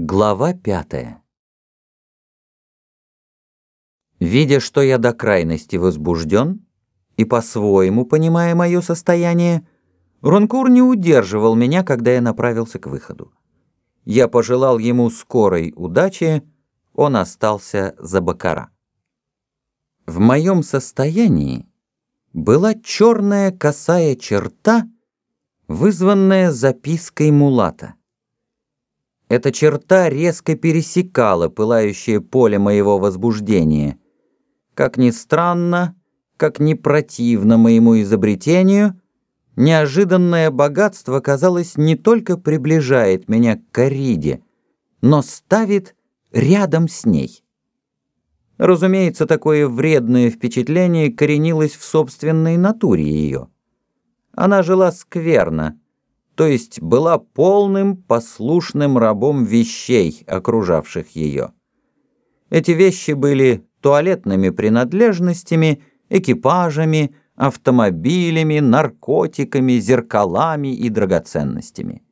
Глава пятая Видя, что я до крайности возбужден и по-своему понимая мое состояние, Ронкур не удерживал меня, когда я направился к выходу. Я пожелал ему скорой удачи, он остался за бакара. В моем состоянии была черная косая черта, вызванная запиской мулата. Эта черта резко пересекала пылающее поле моего возбуждения. Как ни странно, как ни противно моему изобретению, неожиданное богатство, казалось, не только приближает меня к кориде, но ставит рядом с ней. Разумеется, такое вредное впечатление коренилось в собственной натуре ее. Она жила скверно, то есть была полным послушным рабом вещей, окружавших ее. Эти вещи были туалетными принадлежностями, экипажами, автомобилями, наркотиками, зеркалами и драгоценностями.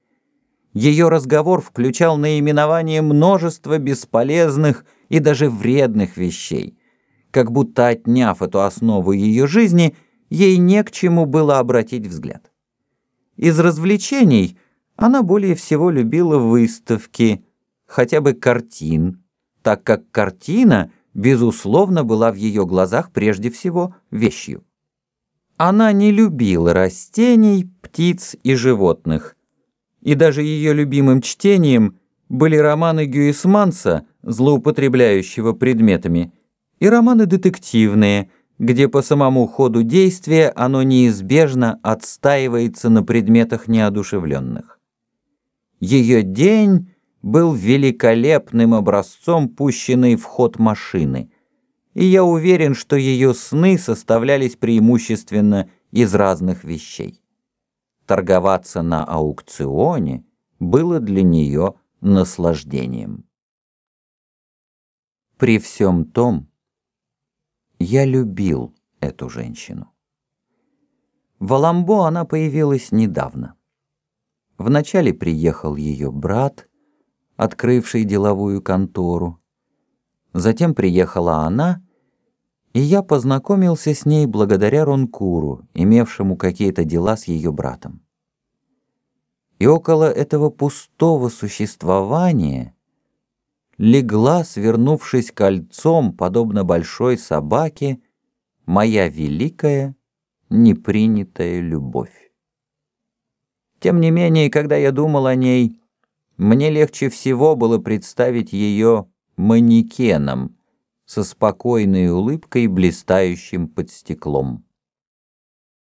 Ее разговор включал наименование множества бесполезных и даже вредных вещей, как будто отняв эту основу ее жизни, ей не к чему было обратить взгляд. Из развлечений она более всего любила выставки, хотя бы картин, так как картина, безусловно, была в ее глазах прежде всего вещью. Она не любила растений, птиц и животных, и даже ее любимым чтением были романы Гюисманса, злоупотребляющего предметами, и романы детективные – где по самому ходу действия оно неизбежно отстаивается на предметах неодушевленных. Ее день был великолепным образцом пущенной в ход машины, и я уверен, что ее сны составлялись преимущественно из разных вещей. Торговаться на аукционе было для нее наслаждением. При всем том, я любил эту женщину. В Аламбо она появилась недавно. Вначале приехал ее брат, открывший деловую контору. Затем приехала она, и я познакомился с ней благодаря Ронкуру, имевшему какие-то дела с ее братом. И около этого пустого существования легла, свернувшись кольцом, подобно большой собаке, моя великая, непринятая любовь. Тем не менее, когда я думал о ней, мне легче всего было представить ее манекеном со спокойной улыбкой, блистающим под стеклом.